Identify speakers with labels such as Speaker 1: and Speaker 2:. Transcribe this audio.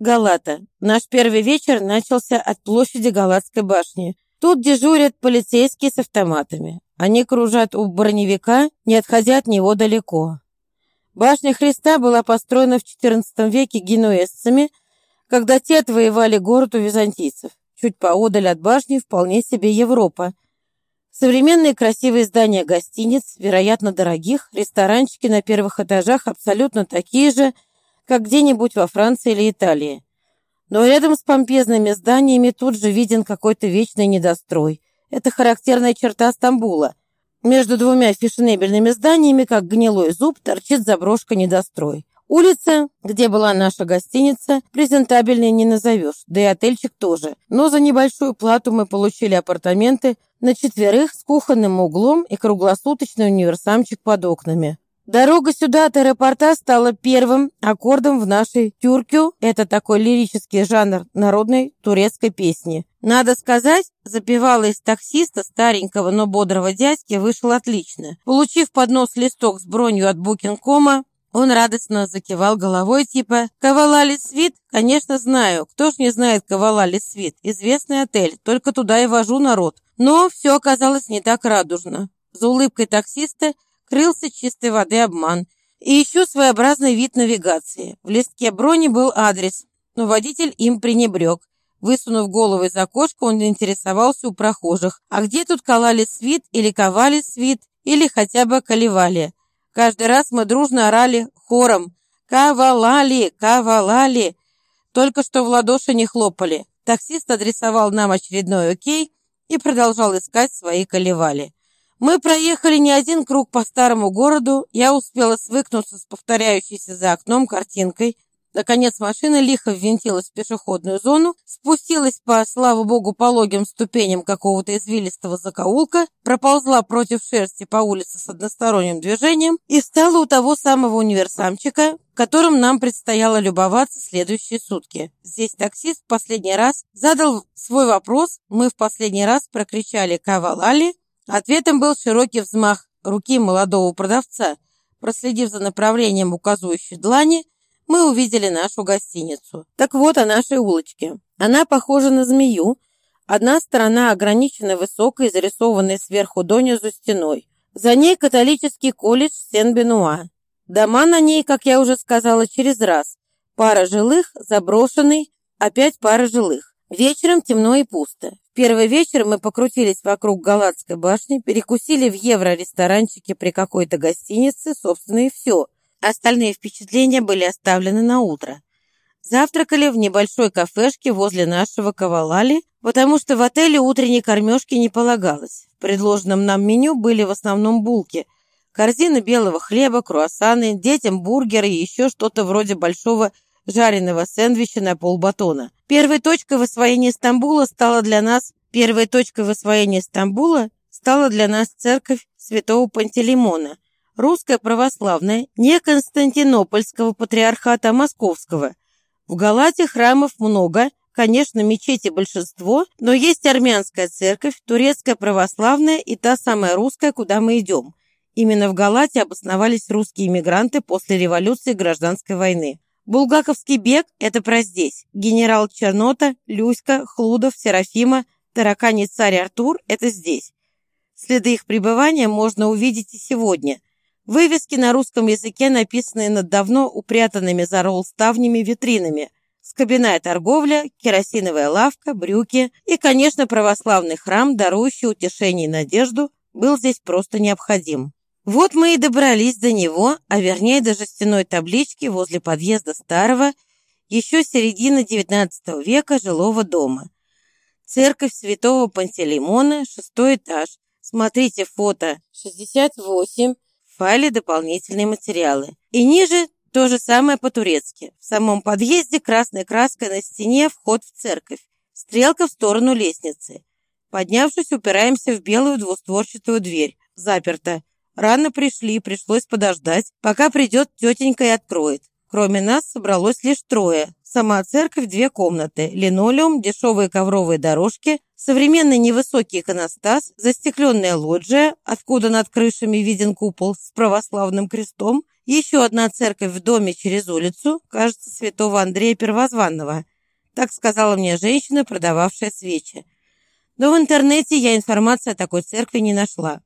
Speaker 1: Галата. Наш первый вечер начался от площади Галатской башни. Тут дежурят полицейские с автоматами. Они кружат у броневика, не отходя от него далеко. Башня Христа была построена в XIV веке генуэзцами, когда те отвоевали город у византийцев. Чуть поодаль от башни вполне себе Европа. Современные красивые здания гостиниц, вероятно, дорогих, ресторанчики на первых этажах абсолютно такие же, как где-нибудь во Франции или Италии. Но рядом с помпезными зданиями тут же виден какой-то вечный недострой. Это характерная черта Стамбула. Между двумя фешенебельными зданиями, как гнилой зуб, торчит заброшка-недострой. Улица, где была наша гостиница, презентабельной не назовешь, да и отельчик тоже. Но за небольшую плату мы получили апартаменты на четверых с кухонным углом и круглосуточный универсамчик под окнами. Дорога сюда от аэропорта стала первым аккордом в нашей тюркю. Это такой лирический жанр народной турецкой песни. Надо сказать, запевала из таксиста старенького, но бодрого дядьки вышел отлично. Получив поднос листок с бронью от Букинкома, он радостно закивал головой, типа «Кавалали Свит? Конечно, знаю. Кто ж не знает Кавалали Свит? Известный отель, только туда и вожу народ». Но все оказалось не так радужно. За улыбкой таксиста – крылся чистой воды обман. И еще своеобразный вид навигации. В листке брони был адрес, но водитель им пренебрег. Высунув голову из окошка, он интересовался у прохожих. А где тут колали свит или ковали свит, или хотя бы колевали? Каждый раз мы дружно орали хором «Кавалали! Кавалали!» Только что в ладоши не хлопали. Таксист адресовал нам очередной окей и продолжал искать свои колевали. Мы проехали не один круг по старому городу, я успела свыкнуться с повторяющейся за окном картинкой. Наконец машина лихо ввинтилась в пешеходную зону, спустилась по, слава богу, пологим ступеням какого-то извилистого закоулка, проползла против шерсти по улице с односторонним движением и встала у того самого универсамчика, которым нам предстояло любоваться следующие сутки. Здесь таксист в последний раз задал свой вопрос, мы в последний раз прокричали «Кавалали», Ответом был широкий взмах руки молодого продавца. Проследив за направлением указывающей длани, мы увидели нашу гостиницу. Так вот о нашей улочке. Она похожа на змею. Одна сторона ограничена высокой, зарисованной сверху донизу стеной. За ней католический колледж Сен-Бенуа. Дома на ней, как я уже сказала, через раз. Пара жилых, заброшенный, опять пара жилых. Вечером темно и пусто первый вечер мы покрутились вокруг Галатской башни, перекусили в евро-ресторанчике при какой-то гостинице, собственно, и все. Остальные впечатления были оставлены на утро. Завтракали в небольшой кафешке возле нашего Кавалали, потому что в отеле утренней кормежки не полагалось. В предложенном нам меню были в основном булки, корзины белого хлеба, круассаны, детям бургеры и еще что-то вроде большого жареного сэндвича на полбатона. Первой точкой в освоении Стамбула стала для нас первой точкой в освоении Стамбула стала для нас церковь святого Пантелеймона, русская православная, не Константинопольского патриархата, а московского. В Галате храмов много, конечно, мечети большинство, но есть армянская церковь, турецкая православная и та самая русская, куда мы идем. Именно в Галате обосновались русские иммигранты после революции и гражданской войны. Булгаковский бег – это про здесь. Генерал Чернота, Люська, Хлудов, Серафима, Тараканий царь Артур – это здесь. Следы их пребывания можно увидеть и сегодня. Вывески на русском языке, написанные над давно упрятанными за ролл-ставнями витринами. Скобяная торговля, керосиновая лавка, брюки и, конечно, православный храм, дарующий утешение и надежду, был здесь просто необходим. Вот мы и добрались до него, а вернее до жестяной таблички возле подъезда старого, еще середины XIX века жилого дома. Церковь святого Пантелеймона, шестой этаж. Смотрите фото 68, в файле дополнительные материалы. И ниже то же самое по-турецки. В самом подъезде красной краской на стене вход в церковь. Стрелка в сторону лестницы. Поднявшись, упираемся в белую двустворчатую дверь. Заперто. Рано пришли, пришлось подождать, пока придет тетенька и откроет. Кроме нас собралось лишь трое. Сама церковь, две комнаты, линолеум, дешевые ковровые дорожки, современный невысокий иконостас, застекленная лоджия, откуда над крышами виден купол с православным крестом, Еще одна церковь в доме через улицу, кажется, святого Андрея Первозванного. Так сказала мне женщина, продававшая свечи. Но в интернете я информации о такой церкви не нашла.